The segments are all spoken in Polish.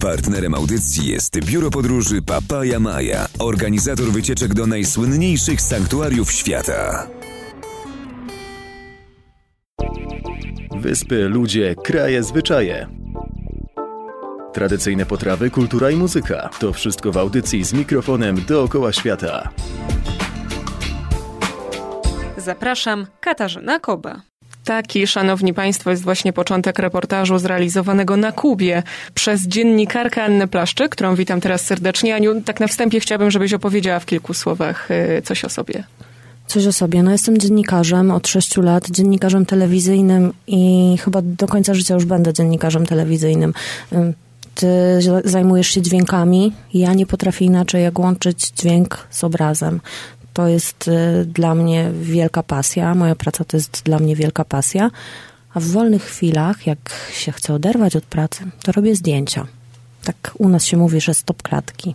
Partnerem audycji jest biuro podróży Papaja Maja, organizator wycieczek do najsłynniejszych sanktuariów świata. Wyspy, ludzie, kraje, zwyczaje. Tradycyjne potrawy, kultura i muzyka. To wszystko w audycji z mikrofonem dookoła świata. Zapraszam, Katarzyna Koba. Taki, szanowni państwo, jest właśnie początek reportażu zrealizowanego na Kubie przez dziennikarkę Annę Plaszczyk, którą witam teraz serdecznie. Aniu, tak na wstępie chciałabym, żebyś opowiedziała w kilku słowach y, coś o sobie. Coś o sobie. No jestem dziennikarzem od sześciu lat, dziennikarzem telewizyjnym i chyba do końca życia już będę dziennikarzem telewizyjnym. Ty zajmujesz się dźwiękami. Ja nie potrafię inaczej jak łączyć dźwięk z obrazem. To jest y, dla mnie wielka pasja. Moja praca to jest dla mnie wielka pasja. A w wolnych chwilach, jak się chcę oderwać od pracy, to robię zdjęcia. Tak u nas się mówi, że stop klatki.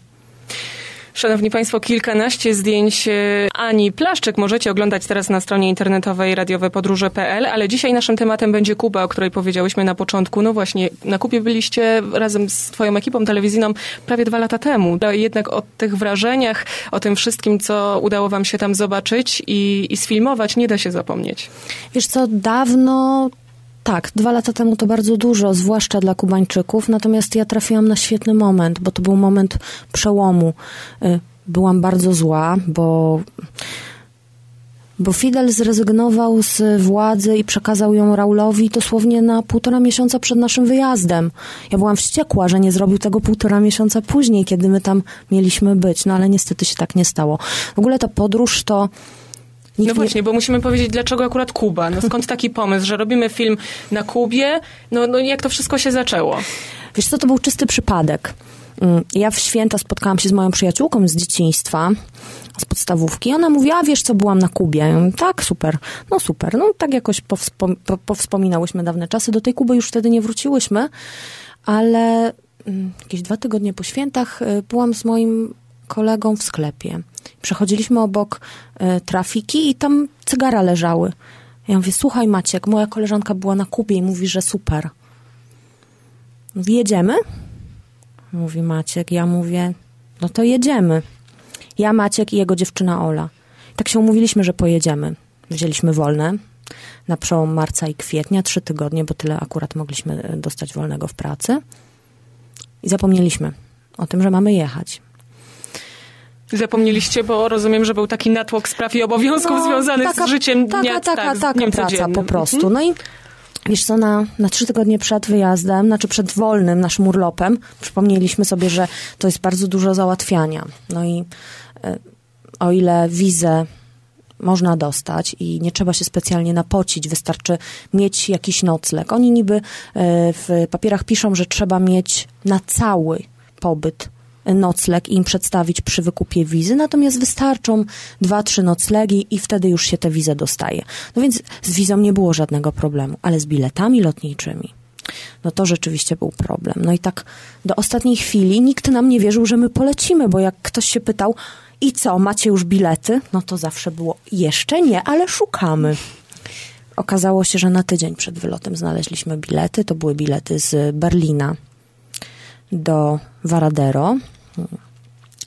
Szanowni Państwo, kilkanaście zdjęć e, Ani Plaszczyk możecie oglądać teraz na stronie internetowej radiowepodróże.pl, ale dzisiaj naszym tematem będzie Kuba, o której powiedziałyśmy na początku. No właśnie, na Kubie byliście razem z Twoją ekipą telewizyjną prawie dwa lata temu. Jednak o tych wrażeniach, o tym wszystkim, co udało Wam się tam zobaczyć i, i sfilmować, nie da się zapomnieć. Wiesz co, dawno tak, dwa lata temu to bardzo dużo, zwłaszcza dla Kubańczyków, natomiast ja trafiłam na świetny moment, bo to był moment przełomu. Y, byłam bardzo zła, bo bo Fidel zrezygnował z władzy i przekazał ją Raulowi dosłownie na półtora miesiąca przed naszym wyjazdem. Ja byłam wściekła, że nie zrobił tego półtora miesiąca później, kiedy my tam mieliśmy być, no ale niestety się tak nie stało. W ogóle ta podróż to Nikt no właśnie, nie... bo musimy powiedzieć, dlaczego akurat Kuba. No skąd taki pomysł, że robimy film na Kubie? No, no jak to wszystko się zaczęło? Wiesz co, to był czysty przypadek. Mm, ja w święta spotkałam się z moją przyjaciółką z dzieciństwa, z podstawówki. Ona mówiła, wiesz co, byłam na Kubie. tak, super. No super. No tak jakoś powspom powspominałyśmy dawne czasy. Do tej Kuby już wtedy nie wróciłyśmy, ale mm, jakieś dwa tygodnie po świętach y, byłam z moim kolegą w sklepie. Przechodziliśmy obok e, trafiki i tam cygara leżały. Ja mówię, słuchaj Maciek, moja koleżanka była na Kubie i mówi, że super. Jedziemy? Mówi Maciek. Ja mówię, no to jedziemy. Ja, Maciek i jego dziewczyna Ola. tak się umówiliśmy, że pojedziemy. Wzięliśmy wolne na przełom marca i kwietnia, trzy tygodnie, bo tyle akurat mogliśmy e, dostać wolnego w pracy. I zapomnieliśmy o tym, że mamy jechać. Zapomnieliście, bo rozumiem, że był taki natłok spraw i obowiązków no, związanych taka, z życiem taka, dnia, taka, tak, taka praca po prostu. Mhm. No i Wiesz co, na, na trzy tygodnie przed wyjazdem, znaczy przed wolnym naszym urlopem, przypomnieliśmy sobie, że to jest bardzo dużo załatwiania. No i y, o ile wizę można dostać i nie trzeba się specjalnie napocić, wystarczy mieć jakiś nocleg. Oni niby y, w papierach piszą, że trzeba mieć na cały pobyt nocleg im przedstawić przy wykupie wizy, natomiast wystarczą dwa, trzy noclegi i wtedy już się tę wizę dostaje. No więc z wizą nie było żadnego problemu, ale z biletami lotniczymi no to rzeczywiście był problem. No i tak do ostatniej chwili nikt nam nie wierzył, że my polecimy, bo jak ktoś się pytał, i co, macie już bilety? No to zawsze było, jeszcze nie, ale szukamy. Okazało się, że na tydzień przed wylotem znaleźliśmy bilety. To były bilety z Berlina do Varadero.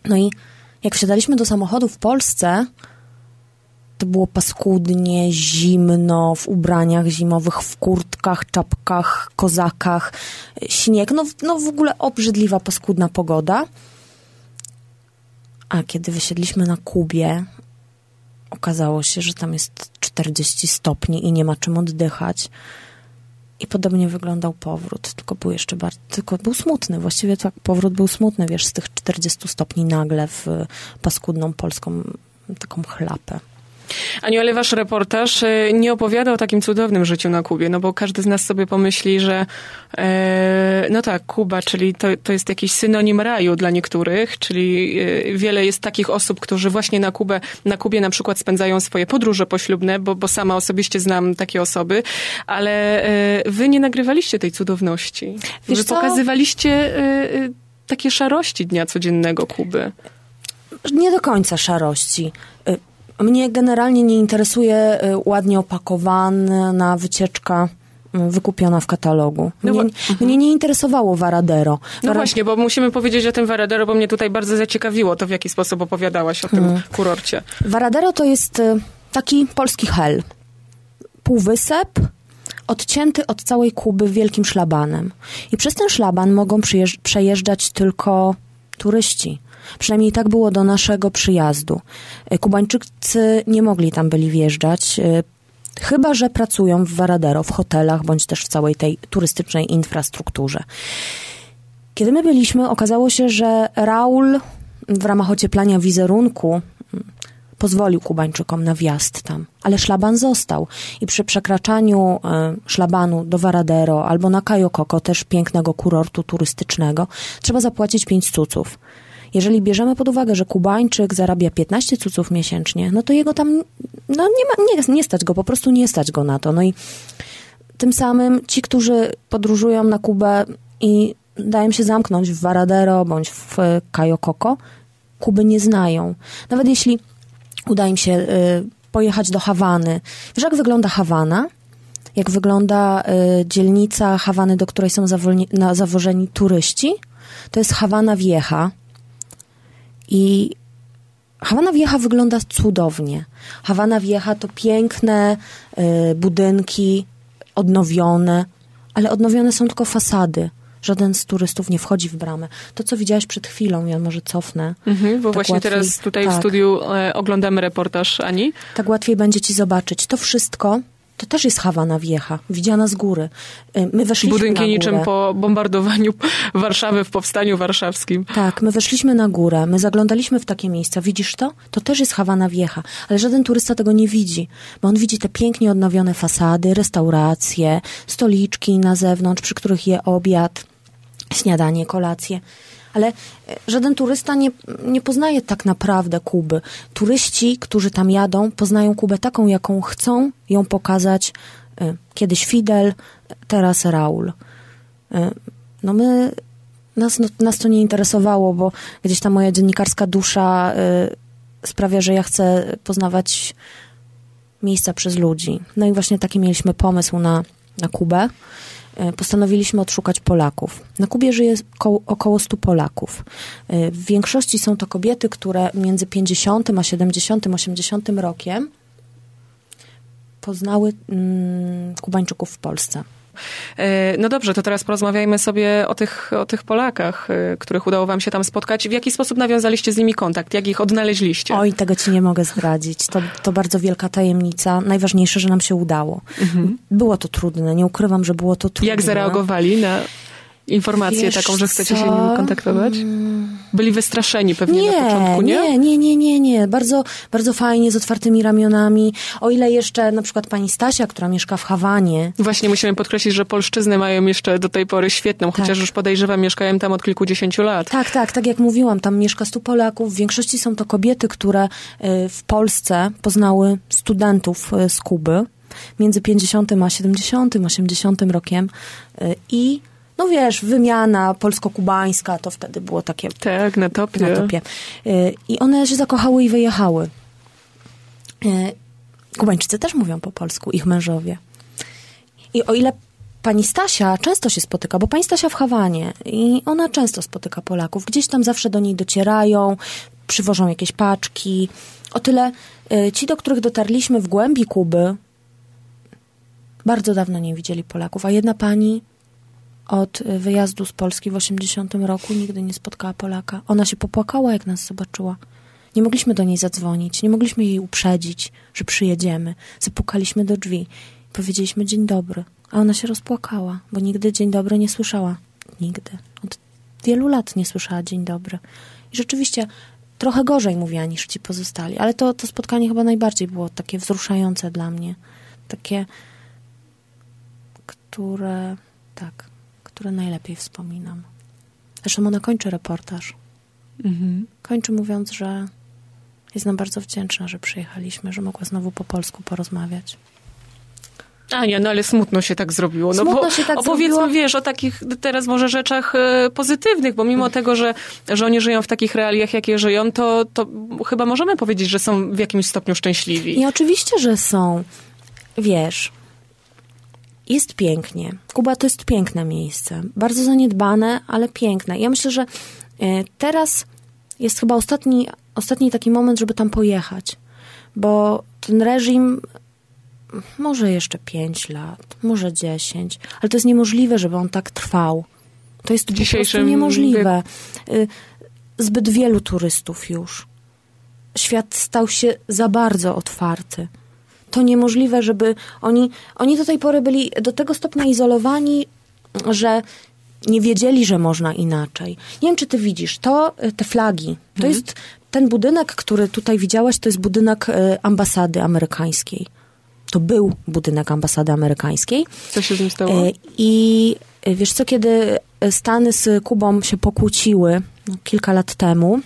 No i jak wsiadaliśmy do samochodu w Polsce, to było paskudnie, zimno, w ubraniach zimowych, w kurtkach, czapkach, kozakach, śnieg. No, no w ogóle obrzydliwa, paskudna pogoda. A kiedy wysiedliśmy na Kubie, okazało się, że tam jest 40 stopni i nie ma czym oddychać. I podobnie wyglądał powrót, tylko był jeszcze bardziej, tylko był smutny. Właściwie tak, powrót był smutny, wiesz, z tych 40 stopni nagle w paskudną polską taką chlapę. Aniu, ale wasz reportaż e, nie opowiada o takim cudownym życiu na Kubie, no bo każdy z nas sobie pomyśli, że e, no tak, Kuba, czyli to, to jest jakiś synonim raju dla niektórych, czyli e, wiele jest takich osób, którzy właśnie na Kubę, na Kubie na przykład spędzają swoje podróże poślubne, bo, bo sama osobiście znam takie osoby, ale e, wy nie nagrywaliście tej cudowności. Wiesz wy co? pokazywaliście e, e, takie szarości dnia codziennego Kuby. Nie do końca szarości. Mnie generalnie nie interesuje y, ładnie opakowana wycieczka mm, wykupiona w katalogu. No Mnie, bo- mnie nie interesowało Varadero. No Vara- właśnie, bo musimy powiedzieć o tym Varadero, bo mnie tutaj bardzo zaciekawiło to, w jaki sposób opowiadałaś o tym Hmm. kurorcie. Varadero to jest y, taki polski hel. Półwysep odcięty od całej Kuby wielkim szlabanem. I przez ten szlaban mogą przyjeżdż- przejeżdżać tylko turyści. Przynajmniej tak było do naszego przyjazdu. Y, Kubańczycy nie mogli tam byli wjeżdżać, y, chyba że pracują w Varadero, w hotelach, bądź też w całej tej turystycznej infrastrukturze. Kiedy my byliśmy, okazało się, że Raul w ramach ocieplania wizerunku mm, pozwolił Kubańczykom na wjazd tam, ale szlaban został. I przy przekraczaniu e, szlabanu do Varadero albo na Cayo Coco, też pięknego kurortu turystycznego, trzeba zapłacić 5 cuców. Jeżeli bierzemy pod uwagę, że Kubańczyk zarabia 15 cuców miesięcznie, no to jego tam no nie, ma, nie, nie stać go, po prostu nie stać go na to. No i tym samym ci, którzy podróżują na Kubę i dają się zamknąć w Varadero bądź w Cayo Coco, Kuby nie znają. Nawet jeśli uda im się y, pojechać do Hawany. Wiesz, jak wygląda Hawana? Jak wygląda y, dzielnica Hawany, do której są zawolni- na, zawożeni turyści? To jest Hawana Wiecha. I Hawana Wiecha wygląda cudownie. Hawana Wiecha to piękne y, budynki, odnowione, ale odnowione są tylko fasady. Żaden z turystów nie wchodzi w bramę. To, co widziałaś przed chwilą, ja może cofnę. Mhm, bo Tak właśnie łatwiej- teraz tutaj w tak. studiu e, oglądamy reportaż Ani. Tak łatwiej będzie ci zobaczyć. To wszystko, to też jest Hawana Wiecha, widziana z góry. Y, My weszliśmy Budynki na niczym górę. po bombardowaniu Warszawy w Powstaniu Warszawskim. Tak, my weszliśmy na górę, my zaglądaliśmy w takie miejsca. Widzisz to? To też jest Hawana Wiecha, ale żaden turysta tego nie widzi, bo on widzi te pięknie odnowione fasady, restauracje, stoliczki na zewnątrz, przy których je obiad, śniadanie, kolację. Ale e, żaden turysta nie, nie poznaje tak naprawdę Kuby. Turyści, którzy tam jadą, poznają Kubę taką, jaką chcą ją pokazać. e, Kiedyś Fidel, teraz Raul. E, No my, nas, no, nas to nie interesowało, bo gdzieś ta moja dziennikarska dusza sprawia, że ja chcę poznawać miejsca przez ludzi. No i właśnie taki mieliśmy pomysł na, na Kubę. Y, Postanowiliśmy odszukać Polaków. Na Kubie żyje koło, około 100 Polaków. Y, W większości są to kobiety, które między 50 a 70, 80 rokiem poznały mm, Kubańczyków w Polsce. E, No dobrze, to teraz porozmawiajmy sobie o tych, o tych Polakach, e, których udało wam się tam spotkać. W jaki sposób nawiązaliście z nimi kontakt? Jak ich odnaleźliście? Oj, tego ci nie mogę zdradzić. To, to bardzo wielka tajemnica. Najważniejsze, że nam się udało. Było to trudne, nie ukrywam, że było to trudne. Jak zareagowali na informację Wiesz taką, że chcecie się co? nimi kontaktować? Byli wystraszeni pewnie Nie, na początku, nie? nie, nie, nie, nie, nie. Bardzo, bardzo fajnie, z otwartymi ramionami. O ile jeszcze na przykład pani Stasia, która mieszka w Hawanie, Właśnie musimy podkreślić, że polszczyzny mają jeszcze do tej pory świetną, Tak. chociaż już podejrzewam, mieszkałem tam od kilkudziesięciu lat. Tak, tak, tak jak mówiłam, tam mieszka stu Polaków. W większości są to kobiety, które y, w Polsce poznały studentów y, z Kuby między 50 a 70, 80 rokiem y, i no wiesz, wymiana polsko-kubańska, to wtedy było takie Tak, na topie. na topie. Y, I one się zakochały i wyjechały. Y, Kubańczycy też mówią po polsku, ich mężowie. I o ile pani Stasia często się spotyka, bo pani Stasia w Hawanie i ona często spotyka Polaków, gdzieś tam zawsze do niej docierają, przywożą jakieś paczki. O tyle y, ci, do których dotarliśmy w głębi Kuby, bardzo dawno nie widzieli Polaków, a jedna pani od wyjazdu z Polski w 80 roku nigdy nie spotkała Polaka. Ona się popłakała, jak nas zobaczyła. Nie mogliśmy do niej zadzwonić, nie mogliśmy jej uprzedzić, że przyjedziemy. Zapukaliśmy do drzwi. Powiedzieliśmy dzień dobry, a ona się rozpłakała, bo nigdy dzień dobry nie słyszała. Nigdy. Od wielu lat nie słyszała dzień dobry. I rzeczywiście trochę gorzej mówiła niż ci pozostali, ale to, to spotkanie chyba najbardziej było takie wzruszające dla mnie. Takie, które, tak, które najlepiej wspominam. Zresztą ona kończy reportaż. Mhm. Kończy mówiąc, że jest nam bardzo wdzięczna, że przyjechaliśmy, że mogła znowu po polsku porozmawiać. Ania, no ale smutno się tak zrobiło. No Smutno bo się tak opowiedzmy, zrobiło. wiesz, o takich teraz może rzeczach e, pozytywnych, bo mimo tego, że, że oni żyją w takich realiach, jakie żyją, to, to chyba możemy powiedzieć, że są w jakimś stopniu szczęśliwi. I oczywiście, że są. Wiesz, jest pięknie. Kuba to jest piękne miejsce. Bardzo zaniedbane, ale piękne. Ja myślę, że e, teraz jest chyba ostatni, ostatni taki moment, żeby tam pojechać. Bo ten reżim może jeszcze 5 lat, może 10, ale to jest niemożliwe, żeby on tak trwał. To jest po prostu niemożliwe. Y, zbyt wielu turystów już. Świat stał się za bardzo otwarty. To niemożliwe, żeby oni, oni do tej pory byli do tego stopnia izolowani, że nie wiedzieli, że można inaczej. Nie wiem, czy ty widzisz, to y, te flagi, to mhm. jest ten budynek, który tutaj widziałaś, to jest budynek y, ambasady amerykańskiej. To był budynek ambasady amerykańskiej. Co się z nim stało? I wiesz co, kiedy Stany z Kubą się pokłóciły no, kilka lat temu.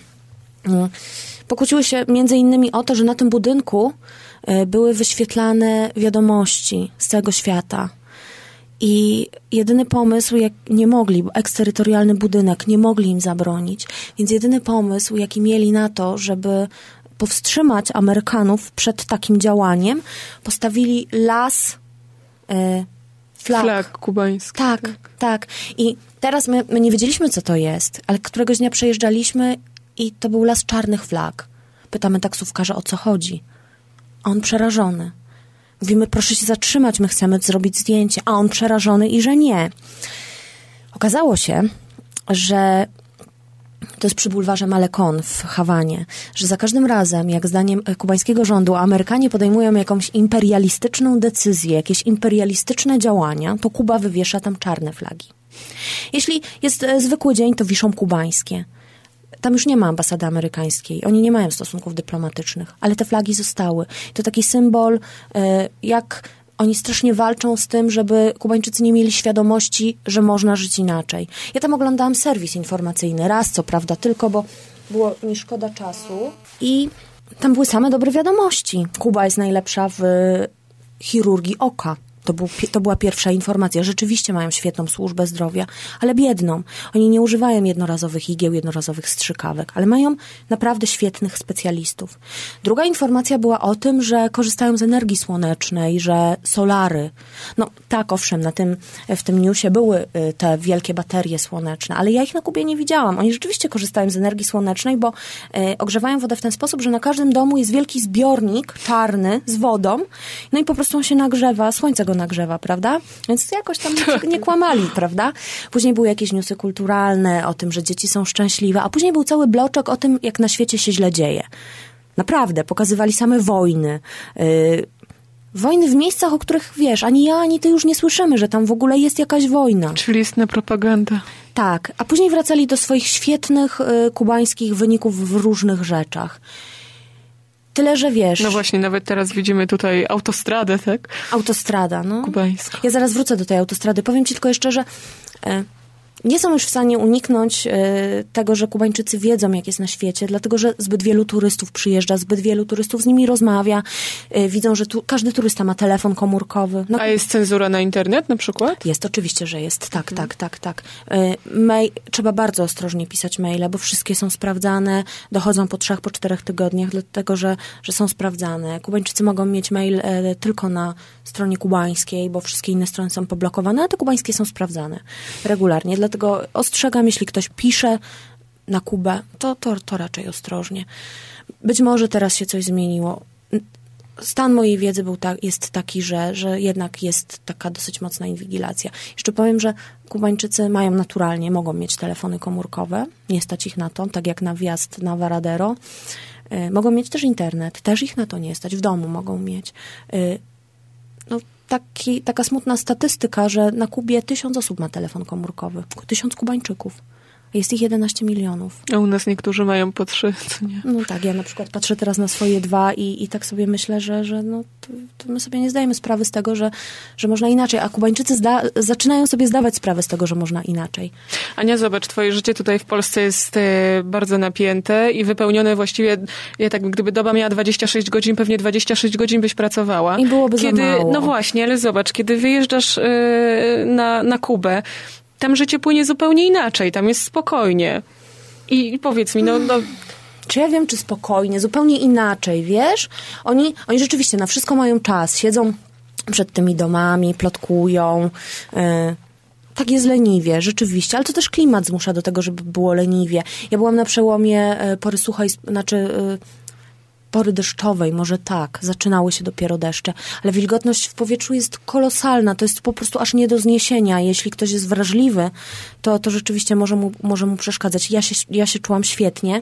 Pokłóciły się między innymi o to, że na tym budynku e, były wyświetlane wiadomości z całego świata. I jedyny pomysł, jak nie mogli, eksterytorialny budynek, nie mogli im zabronić. Więc jedyny pomysł, jaki mieli na to, żeby powstrzymać Amerykanów przed takim działaniem, postawili las e, flag. Flag kubański. Tak, tak, tak. I teraz my, my nie wiedzieliśmy, co to jest, ale któregoś dnia przejeżdżaliśmy i to był las czarnych flag. Pytamy taksówkarza, o co chodzi. A on przerażony. Mówimy, proszę się zatrzymać, my chcemy zrobić zdjęcie. A on przerażony i że nie. Okazało się, że to jest przy bulwarze Malekon w Hawanie, że za każdym razem, jak zdaniem kubańskiego rządu Amerykanie podejmują jakąś imperialistyczną decyzję, jakieś imperialistyczne działania, to Kuba wywiesza tam czarne flagi. Jeśli jest e, zwykły dzień, to wiszą kubańskie. Tam już nie ma ambasady amerykańskiej. Oni nie mają stosunków dyplomatycznych, ale te flagi zostały. To taki symbol, e, jak oni strasznie walczą z tym, żeby Kubańczycy nie mieli świadomości, że można żyć inaczej. Ja tam oglądałam serwis informacyjny, raz co prawda, tylko bo było mi szkoda czasu i tam były same dobre wiadomości. Kuba jest najlepsza w chirurgii oka. To, był, to była pierwsza informacja. Rzeczywiście mają świetną służbę zdrowia, ale biedną. Oni nie używają jednorazowych igieł, jednorazowych strzykawek, ale mają naprawdę świetnych specjalistów. Druga informacja była o tym, że korzystają z energii słonecznej, że solary. No tak, owszem, na tym, w tym newsie były y, te wielkie baterie słoneczne, ale ja ich na Kubie nie widziałam. Oni rzeczywiście korzystają z energii słonecznej, bo y, ogrzewają wodę w ten sposób, że na każdym domu jest wielki zbiornik czarny z wodą, no i po prostu on się nagrzewa, słońce go nagrzewa, prawda? Więc jakoś tam nie kłamali, prawda? Później były jakieś newsy kulturalne o tym, że dzieci są szczęśliwe, a później był cały bloczek o tym, jak na świecie się źle dzieje. Naprawdę, pokazywali same wojny. Yy, wojny w miejscach, o których wiesz, ani ja, ani ty już nie słyszymy, że tam w ogóle jest jakaś wojna. Czyli istna propaganda. Tak, a później wracali do swoich świetnych y, kubańskich wyników w różnych rzeczach. Tyle, że wiesz. No właśnie, nawet teraz widzimy tutaj autostradę, tak? Autostrada, no. Kubańska. Ja zaraz wrócę do tej autostrady. Powiem ci tylko jeszcze, że e, nie są już w stanie uniknąć e, tego, że Kubańczycy wiedzą, jak jest na świecie, dlatego że zbyt wielu turystów przyjeżdża, zbyt wielu turystów z nimi rozmawia. E, widzą, że tu, każdy turysta ma telefon komórkowy. No, A jest cenzura na internet na przykład? Jest, oczywiście, że jest. Tak, mhm. tak, tak, tak. E, mail, trzeba bardzo ostrożnie pisać maile, bo wszystkie są sprawdzane, dochodzą po trzech, po czterech tygodniach, dlatego że, że są sprawdzane. Kubańczycy mogą mieć mail tylko na stronie kubańskiej, bo wszystkie inne strony są poblokowane, a te kubańskie są sprawdzane regularnie. Dlatego ostrzegam, jeśli ktoś pisze na Kubę, to, to, to raczej ostrożnie. Być może teraz się coś zmieniło. Stan mojej wiedzy był tak, jest taki, że, że jednak jest taka dosyć mocna inwigilacja. Jeszcze powiem, że Kubańczycy mają naturalnie, mogą mieć telefony komórkowe, nie stać ich na to, tak jak na wjazd na Varadero. Y, mogą mieć też internet, też ich na to nie stać, w domu mogą mieć. Taki, taka smutna statystyka, że na Kubie tysiąc osób ma telefon komórkowy, tysiąc Kubańczyków. Jest ich 11 milionów. A u nas niektórzy mają po trzy, co nie? No tak, ja na przykład patrzę teraz na swoje dwa i, i tak sobie myślę, że, że no, to, to my sobie nie zdajemy sprawy z tego, że, że można inaczej, a Kubańczycy zda, zaczynają sobie zdawać sprawę z tego, że można inaczej. Ania, zobacz, twoje życie tutaj w Polsce jest e, bardzo napięte i wypełnione właściwie, ja tak, gdyby doba miała 26 godzin, pewnie 26 godzin byś pracowała. I byłoby kiedy, za mało. No właśnie, ale zobacz, kiedy wyjeżdżasz e, na, na Kubę, tam życie płynie zupełnie inaczej, tam jest spokojnie. I, powiedz mi, no, no czy ja wiem, czy spokojnie, zupełnie inaczej, wiesz? Oni, oni rzeczywiście na wszystko mają czas, siedzą przed tymi domami, plotkują. Y, tak jest leniwie, rzeczywiście, ale to też klimat zmusza do tego, żeby było leniwie. Ja byłam na przełomie y, pory suchej, znaczy y, pory deszczowej, może tak, zaczynały się dopiero deszcze, ale wilgotność w powietrzu jest kolosalna, to jest po prostu aż nie do zniesienia. Jeśli ktoś jest wrażliwy, to, to rzeczywiście może mu, może mu przeszkadzać. Ja się, ja się czułam świetnie.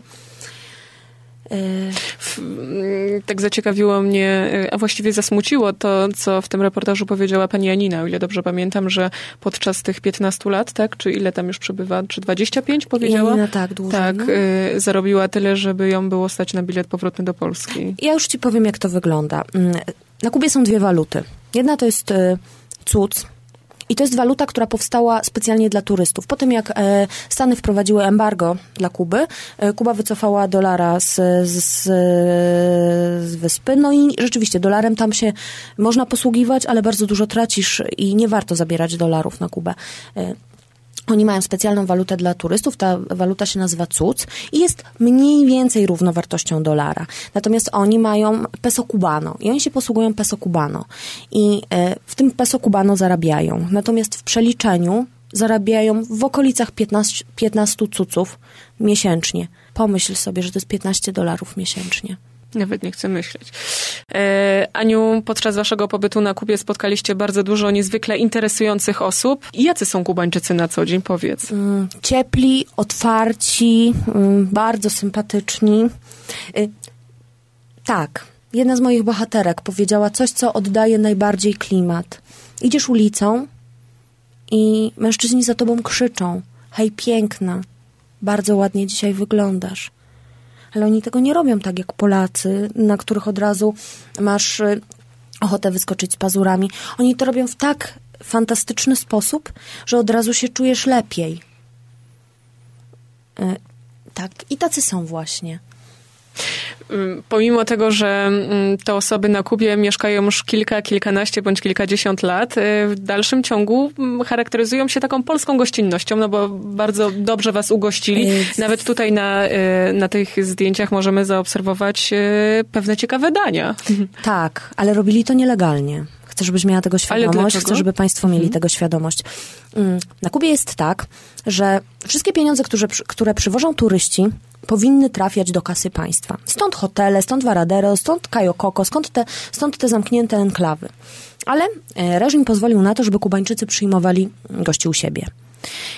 Mm, tak zaciekawiło mnie, a właściwie zasmuciło to, co w tym reportażu powiedziała pani Janina, o ile dobrze pamiętam, że podczas tych 15 lat, tak, czy ile tam już przebywa, czy 25 powiedziała? Janina, tak, dłużej. Tak, no. y, zarobiła tyle, żeby ją było stać na bilet powrotny do Polski. Ja już ci powiem, jak to wygląda. Mm, Na Kubie są dwie waluty. Jedna to jest y, cuc, i to jest waluta, która powstała specjalnie dla turystów. Po tym, jak e, Stany wprowadziły embargo dla Kuby, e, Kuba wycofała dolara z, z, z wyspy. No i rzeczywiście, dolarem tam się można posługiwać, ale bardzo dużo tracisz i nie warto zabierać dolarów na Kubę. Oni mają specjalną walutę dla turystów, ta waluta się nazywa CUC i jest mniej więcej równowartością dolara. Natomiast oni mają peso cubano i oni się posługują peso cubano i e, w tym peso cubano zarabiają. Natomiast w przeliczeniu zarabiają w okolicach 15, 15 cuców miesięcznie. Pomyśl sobie, że to jest 15 dolarów miesięcznie. Nawet nie chcę myśleć. E, Aniu, podczas waszego pobytu na Kubie spotkaliście bardzo dużo niezwykle interesujących osób. Jacy są Kubańczycy na co dzień, powiedz? Mm, ciepli, otwarci, mm, bardzo sympatyczni. Y, tak, jedna z moich bohaterek powiedziała coś, co oddaje najbardziej klimat. Idziesz ulicą i mężczyźni za tobą krzyczą: Hej, piękna, bardzo ładnie dzisiaj wyglądasz. Ale oni tego nie robią tak jak Polacy, na których od razu masz y, ochotę wyskoczyć z pazurami. Oni to robią w tak fantastyczny sposób, że od razu się czujesz lepiej. Y, Tak, i tacy są właśnie. Mm, Pomimo tego, że mm, te osoby na Kubie mieszkają już kilka, kilkanaście bądź kilkadziesiąt lat, y, w dalszym ciągu mm, charakteryzują się taką polską gościnnością, no bo bardzo dobrze was ugościli. Nawet tutaj na, y, na tych zdjęciach możemy zaobserwować y, pewne ciekawe dania. Tak, ale robili to nielegalnie. Chcę, żebyś miała tego świadomość, chcę, żeby państwo mieli tego świadomość. Mm, Na Kubie jest tak, że wszystkie pieniądze, które, które przywożą turyści, powinny trafiać do kasy państwa. Stąd hotele, stąd Varadero, stąd Cayo Coco, stąd te, stąd te zamknięte enklawy. Ale e, reżim pozwolił na to, żeby Kubańczycy przyjmowali gości u siebie.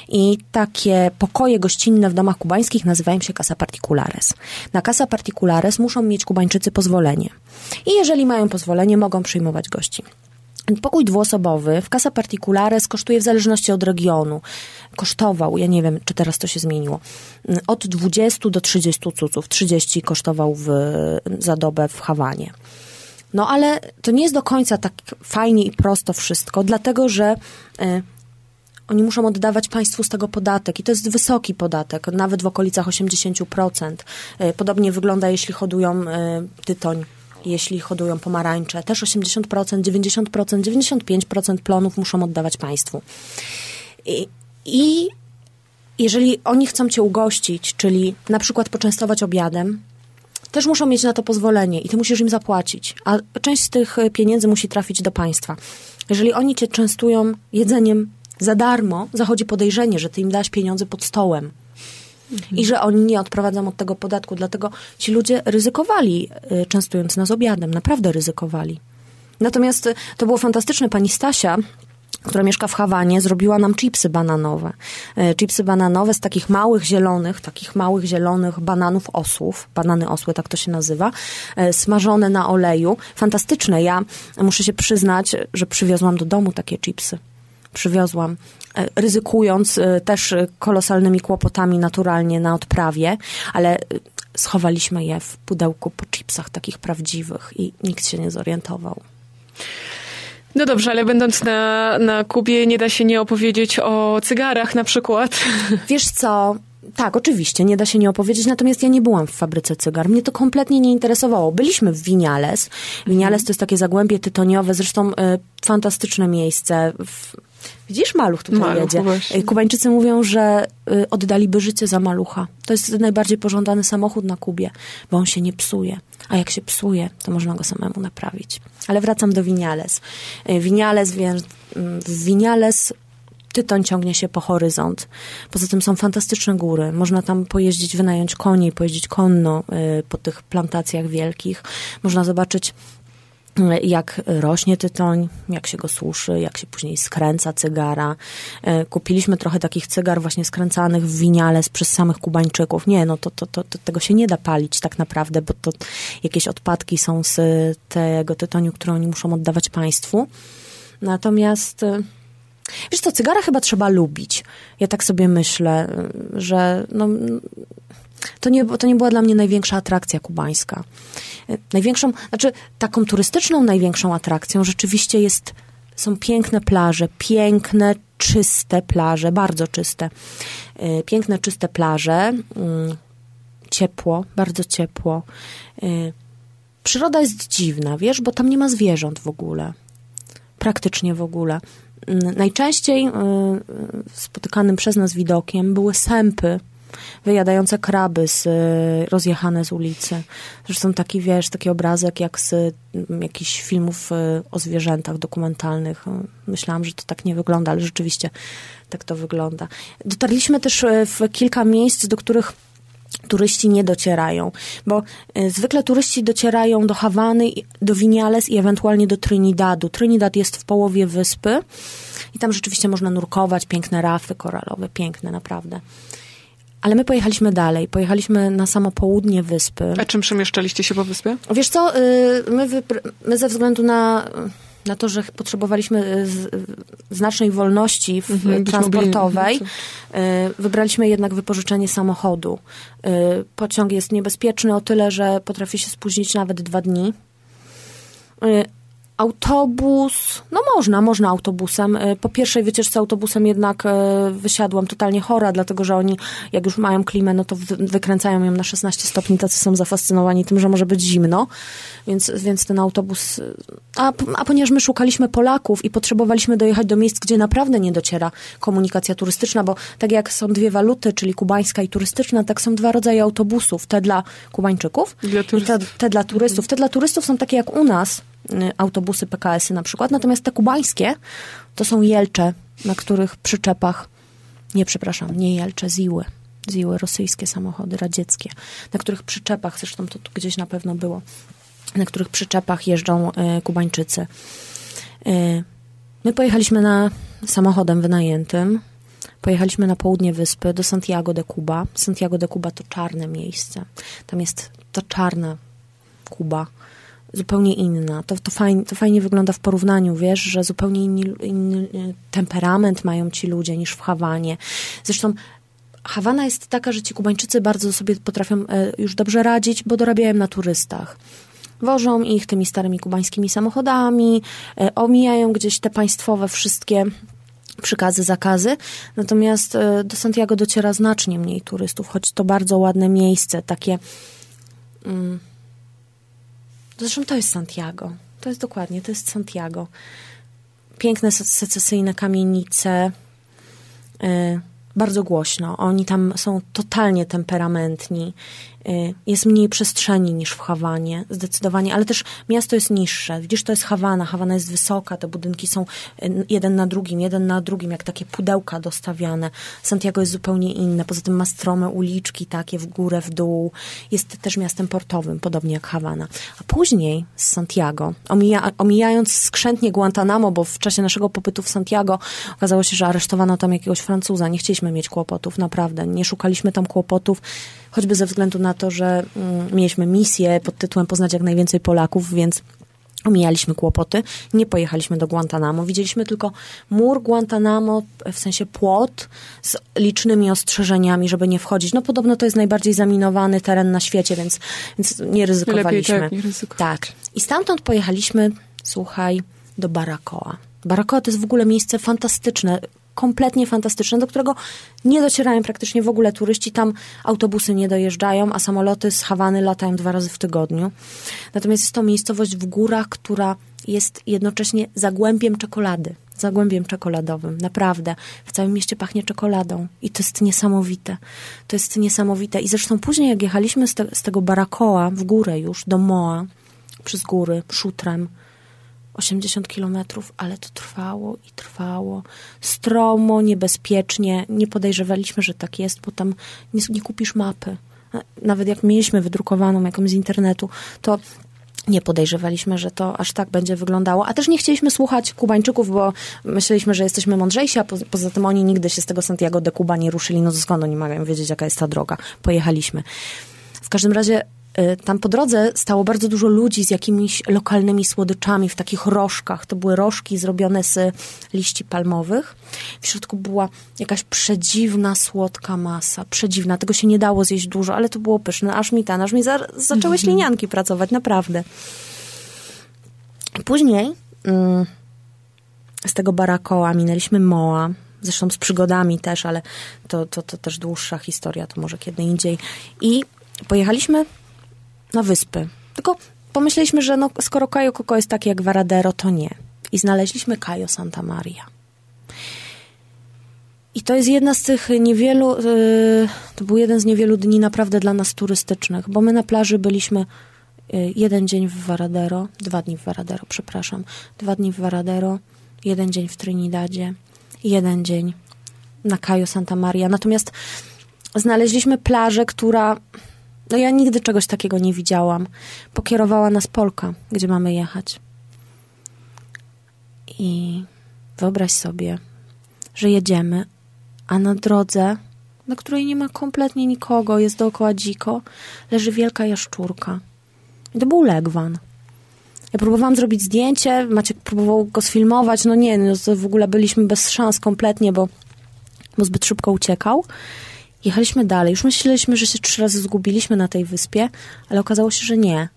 I takie pokoje gościnne w domach kubańskich nazywają się casa particulares. Na casa particulares muszą mieć Kubańczycy pozwolenie. I jeżeli mają pozwolenie, mogą przyjmować gości. Pokój dwuosobowy w Casa Particulares kosztuje w zależności od regionu. Kosztował, ja nie wiem, czy teraz to się zmieniło, od 20 do 30 cuców. 30 kosztował w, za dobę w Hawanie. No ale to nie jest do końca tak fajnie i prosto wszystko, dlatego że y, oni muszą oddawać państwu z tego podatek i to jest wysoki podatek, nawet w okolicach 80%. Y, Podobnie wygląda, jeśli hodują y, tytoń, jeśli hodują pomarańcze. Też 80%, 90%, 95% plonów muszą oddawać państwu. I, I jeżeli oni chcą cię ugościć, czyli na przykład poczęstować obiadem, też muszą mieć na to pozwolenie i ty musisz im zapłacić, a część z tych y, pieniędzy musi trafić do państwa. Jeżeli oni cię częstują jedzeniem za darmo, zachodzi podejrzenie, że ty im dasz pieniądze pod stołem i że oni nie odprowadzą od tego podatku. Dlatego ci ludzie ryzykowali, y, częstując nas obiadem, naprawdę ryzykowali. Natomiast y, to było fantastyczne. Pani Stasia, która mieszka w Hawanie, zrobiła nam chipsy bananowe. E, Chipsy bananowe z takich małych zielonych, takich małych zielonych bananów osłów, banany osły, tak to się nazywa, smażone na oleju. Fantastyczne. Ja muszę się przyznać, że przywiozłam do domu takie chipsy. Przywiozłam, ryzykując e, też e, kolosalnymi kłopotami naturalnie na odprawie, ale e, schowaliśmy je w pudełku po chipsach takich prawdziwych i nikt się nie zorientował. No dobrze, ale będąc na, na Kubie nie da się nie opowiedzieć o cygarach na przykład. Wiesz co? Tak, oczywiście, nie da się nie opowiedzieć, natomiast ja nie byłam w fabryce cygar. Mnie to kompletnie nie interesowało. Byliśmy w Winiales. Winiales to jest takie zagłębie tytoniowe, zresztą y, fantastyczne miejsce. W, Widzisz, maluch tutaj Maluch, jedzie. właśnie. Kubańczycy mówią, że y, oddaliby życie za malucha. To jest najbardziej pożądany samochód na Kubie, bo on się nie psuje. A jak się psuje, to można go samemu naprawić. Ale wracam do Winiales. Y, Winiales, więc w Winiales tytoń ciągnie się po horyzont. Poza tym są fantastyczne góry. Można tam pojeździć, wynająć konie, pojeździć konno y, po tych plantacjach wielkich. Można zobaczyć y, jak rośnie tytoń, jak się go suszy, jak się później skręca cygara. Y, Kupiliśmy trochę takich cygar właśnie skręcanych w winiales przez samych Kubańczyków. Nie, no to, to, to, to tego się nie da palić tak naprawdę, bo to jakieś odpadki są z tego tytoniu, które oni muszą oddawać państwu. Natomiast y, Wiesz co, cygara chyba trzeba lubić. Ja tak sobie myślę, że no, to, nie, to nie była dla mnie największa atrakcja kubańska. Y, Największą, znaczy taką turystyczną największą atrakcją rzeczywiście jest, są piękne plaże, piękne, czyste plaże, bardzo czyste. Y, Piękne, czyste plaże, mm, ciepło, bardzo ciepło. Y, Przyroda jest dziwna, wiesz, bo tam nie ma zwierząt w ogóle praktycznie w ogóle. Mm, Najczęściej spotykanym przez nas widokiem były sępy wyjadające kraby z, y, rozjechane z ulicy. Zresztą taki, wiesz, taki obrazek jak z jakichś filmów y, o zwierzętach dokumentalnych. Y, Myślałam, że to tak nie wygląda, ale rzeczywiście tak to wygląda. Dotarliśmy też w kilka miejsc, do których turyści nie docierają, bo zwykle turyści docierają do Hawany, do Winiales i ewentualnie do Trinidadu. Trinidad jest w połowie wyspy i tam rzeczywiście można nurkować, piękne rafy koralowe, piękne naprawdę. Ale my pojechaliśmy dalej, pojechaliśmy na samo południe wyspy. A czym przemieszczaliście się po wyspie? Wiesz co, y, my, my ze względu na, na to, że potrzebowaliśmy y, z, znacznej wolności w, Mhm, transportowej, y, wybraliśmy jednak wypożyczenie samochodu. Y, Pociąg jest niebezpieczny o tyle, że potrafi się spóźnić nawet dwa dni. Autobus, no można, można autobusem. Y, Po pierwszej wycieczce autobusem jednak y, wysiadłam totalnie chora, dlatego że oni, jak już mają klimę, no to wy- wykręcają ją na 16 stopni, tacy są zafascynowani tym, że może być zimno, więc, więc ten autobus... y, A, a ponieważ my szukaliśmy Polaków i potrzebowaliśmy dojechać do miejsc, gdzie naprawdę nie dociera komunikacja turystyczna, bo tak jak są dwie waluty, czyli kubańska i turystyczna, tak są dwa rodzaje autobusów. Te dla Kubańczyków I dla i te, te dla turystów. Te dla turystów są takie jak u nas, autobusy PKS-y na przykład, natomiast te kubańskie to są jelcze, na których przyczepach, nie przepraszam, nie jelcze, ziły. Ziły, rosyjskie samochody, radzieckie, na których przyczepach, zresztą to tu gdzieś na pewno było, na których przyczepach jeżdżą y, Kubańczycy. Y, my pojechaliśmy na samochodem wynajętym. Pojechaliśmy na południe wyspy do Santiago de Cuba. Santiago de Cuba to czarne miejsce. Tam jest to czarna Kuba, zupełnie inna. To, to, fajnie, to fajnie wygląda w porównaniu, wiesz, że zupełnie inny, temperament mają ci ludzie niż w Hawanie. Zresztą Hawana jest taka, że ci Kubańczycy bardzo sobie potrafią e, już dobrze radzić, bo dorabiają na turystach. Wożą ich tymi starymi kubańskimi samochodami, e, omijają gdzieś te państwowe wszystkie przykazy, zakazy. Natomiast e, do Santiago dociera znacznie mniej turystów, choć to bardzo ładne miejsce, takie... Mm, zresztą to jest Santiago. To jest dokładnie, to jest Santiago. Piękne se- secesyjne kamienice, y, bardzo głośno. Oni tam są totalnie temperamentni. Y, Jest mniej przestrzeni niż w Hawanie, zdecydowanie, ale też miasto jest niższe. Widzisz, to jest Hawana. Hawana jest wysoka, te budynki są y, jeden na drugim, jeden na drugim, jak takie pudełka dostawiane. Santiago jest zupełnie inne. Poza tym ma strome uliczki takie w górę, w dół. Jest też miastem portowym, podobnie jak Hawana. A później z Santiago, omija, omijając skrzętnie Guantanamo, bo w czasie naszego pobytu w Santiago okazało się, że aresztowano tam jakiegoś Francuza. Nie chcieliśmy mieć kłopotów, naprawdę. Nie szukaliśmy tam kłopotów, choćby ze względu na to, że mm, mieliśmy misję pod tytułem Poznać jak najwięcej Polaków, więc omijaliśmy kłopoty. Nie pojechaliśmy do Guantanamo. Widzieliśmy tylko mur Guantanamo, w sensie płot z licznymi ostrzeżeniami, żeby nie wchodzić. No podobno to jest najbardziej zaminowany teren na świecie, więc, więc nie ryzykowaliśmy. tak, nie ryzykować. Tak. I stamtąd pojechaliśmy, słuchaj, do Baracoa. Baracoa to jest w ogóle miejsce fantastyczne, kompletnie fantastyczne, do którego nie docierają praktycznie w ogóle turyści. Tam autobusy nie dojeżdżają, a samoloty z Hawany latają dwa razy w tygodniu. Natomiast jest to miejscowość w górach, która jest jednocześnie zagłębiem czekolady. zagłębiem czekoladowym. Naprawdę. W całym mieście pachnie czekoladą. I to jest niesamowite. To jest niesamowite. I zresztą później, jak jechaliśmy z, te, z tego Barakoa w górę już, do Moa, przez góry, szutrem, 80 kilometrów, ale to trwało i trwało. Stromo, niebezpiecznie. Nie podejrzewaliśmy, że tak jest, bo tam nie, nie kupisz mapy. Nawet jak mieliśmy wydrukowaną jakąś z internetu, to nie podejrzewaliśmy, że to aż tak będzie wyglądało. A też nie chcieliśmy słuchać Kubańczyków, bo myśleliśmy, że jesteśmy mądrzejsi, a po, poza tym oni nigdy się z tego Santiago de Cuba nie ruszyli. No skąd oni mają wiedzieć, jaka jest ta droga? Pojechaliśmy. W każdym razie tam po drodze stało bardzo dużo ludzi z jakimiś lokalnymi słodyczami w takich rożkach. To były rożki zrobione z liści palmowych. W środku była jakaś przedziwna, słodka masa. Przedziwna. Tego się nie dało zjeść dużo, ale to było pyszne. Aż mi ten, aż mi za, zaczęły mhm. ślinianki pracować, naprawdę. Później mm, z tego barakoła minęliśmy Moa, zresztą z przygodami też, ale to, to, to też dłuższa historia, to może kiedy indziej. I pojechaliśmy na wyspy. Tylko pomyśleliśmy, że no, skoro Cayo Coco jest takie jak Varadero, to nie. I znaleźliśmy Cayo Santa Maria. I to jest jedna z tych niewielu, yy, to był jeden z niewielu dni naprawdę dla nas turystycznych, bo my na plaży byliśmy yy, jeden dzień w Varadero, dwa dni w Varadero, przepraszam, dwa dni w Varadero, jeden dzień w Trinidadzie, jeden dzień na Cayo Santa Maria. Natomiast znaleźliśmy plażę, która no ja nigdy czegoś takiego nie widziałam. Pokierowała nas Polka, gdzie mamy jechać. I wyobraź sobie, że jedziemy, a na drodze, na której nie ma kompletnie nikogo, jest dookoła dziko, leży wielka jaszczurka. I to był legwan. Ja próbowałam zrobić zdjęcie, Maciek próbował go sfilmować, no nie, no w ogóle byliśmy bez szans kompletnie, bo, bo zbyt szybko uciekał. Jechaliśmy dalej. Już myśleliśmy, że się trzy razy zgubiliśmy na tej wyspie, ale okazało się, że nie.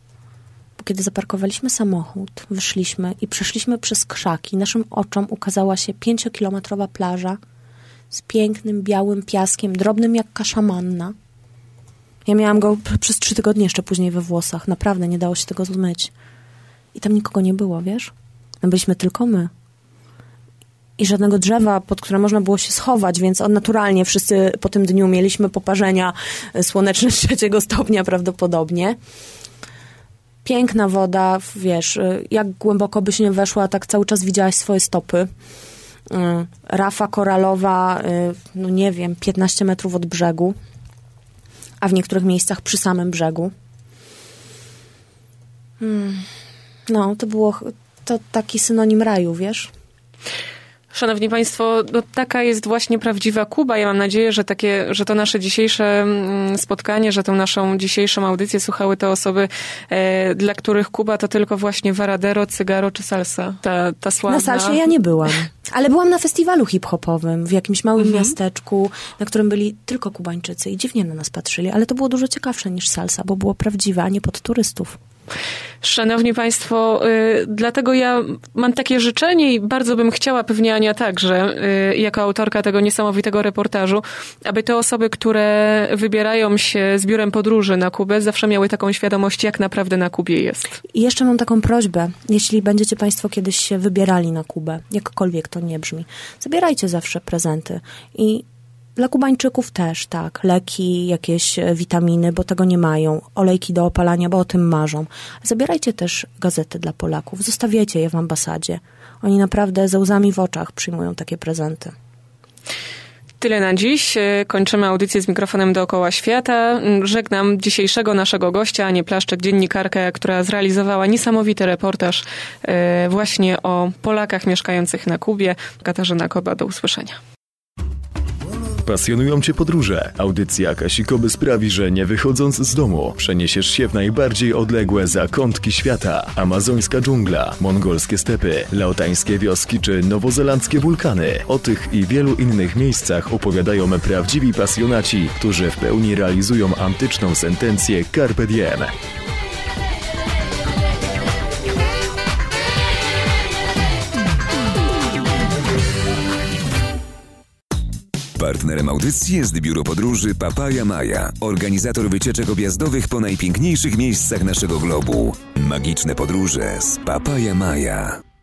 Bo kiedy zaparkowaliśmy samochód, wyszliśmy i przeszliśmy przez krzaki, naszym oczom ukazała się pięciokilometrowa plaża z pięknym, białym piaskiem, drobnym jak kaszamanna. Ja miałam go przez trzy tygodnie jeszcze później we włosach. Naprawdę nie dało się tego zmyć. I tam nikogo nie było, wiesz? Byliśmy tylko my i żadnego drzewa, pod które można było się schować, więc naturalnie wszyscy po tym dniu mieliśmy poparzenia słoneczne trzeciego stopnia prawdopodobnie. Piękna woda, wiesz, jak głęboko byś nie weszła, tak cały czas widziałaś swoje stopy. Y, rafa koralowa, no nie wiem, 15 metrów od brzegu, a w niektórych miejscach przy samym brzegu. Hmm. No, to było to taki synonim raju, wiesz? Szanowni Państwo, no, taka jest właśnie prawdziwa Kuba. Ja mam nadzieję, że, takie, że to nasze dzisiejsze mm, spotkanie, że tą naszą dzisiejszą audycję słuchały te osoby, e, dla których Kuba to tylko właśnie Varadero, Cygaro czy Salsa. Ta, ta sławna... Na Salsie ja nie byłam. Ale byłam na festiwalu hip-hopowym w jakimś małym mhm. miasteczku, na którym byli tylko Kubańczycy i dziwnie na nas patrzyli, ale to było dużo ciekawsze niż salsa, bo było prawdziwe, a nie pod turystów. Szanowni Państwo, y, dlatego ja mam takie życzenie i bardzo bym chciała, pewnie Ania także, y, jako autorka tego niesamowitego reportażu, aby te osoby, które wybierają się z biurem podróży na Kubę, zawsze miały taką świadomość, jak naprawdę na Kubie jest. I jeszcze mam taką prośbę, jeśli będziecie Państwo kiedyś się wybierali na Kubę, jakkolwiek to nie brzmi, zabierajcie zawsze prezenty i dla Kubańczyków też, tak. Leki, jakieś e, witaminy, bo tego nie mają. Olejki do opalania, bo o tym marzą. Zabierajcie też gazety dla Polaków. Zostawiajcie je w ambasadzie. Oni naprawdę ze łzami w oczach przyjmują takie prezenty. Tyle na dziś. E, kończymy audycję z mikrofonem dookoła świata. Żegnam dzisiejszego naszego gościa, Anię Plaszczek, dziennikarkę, która zrealizowała niesamowity reportaż e, właśnie o Polakach mieszkających na Kubie. Katarzyna Koba, do usłyszenia. Pasjonują Cię podróże. Audycja Kasikoby sprawi, że nie wychodząc z domu, przeniesiesz się w najbardziej odległe zakątki świata. Amazońska dżungla, mongolskie stepy, laotańskie wioski czy nowozelandzkie wulkany. O tych i wielu innych miejscach opowiadają prawdziwi pasjonaci, którzy w pełni realizują antyczną sentencję Carpe Diem. Partnerem audycji jest biuro podróży Papaja Maja, organizator wycieczek objazdowych po najpiękniejszych miejscach naszego globu. Magiczne podróże z Papaja Maja.